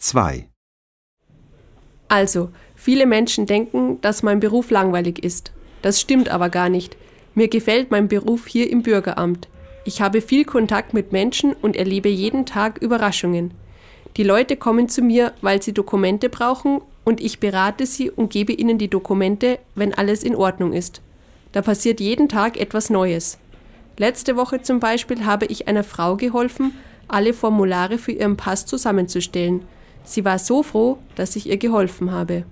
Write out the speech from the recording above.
2. Also, viele Menschen denken, dass mein Beruf langweilig ist. Das stimmt aber gar nicht. Mir gefällt mein Beruf hier im Bürgeramt. Ich habe viel Kontakt mit Menschen und erlebe jeden Tag Überraschungen. Die Leute kommen zu mir, weil sie Dokumente brauchen und ich berate sie und gebe ihnen die Dokumente, wenn alles in Ordnung ist. Da passiert jeden Tag etwas Neues. Letzte Woche zum Beispiel habe ich einer Frau geholfen, alle Formulare für ihren Pass zusammenzustellen. Sie war so froh, dass ich ihr geholfen habe.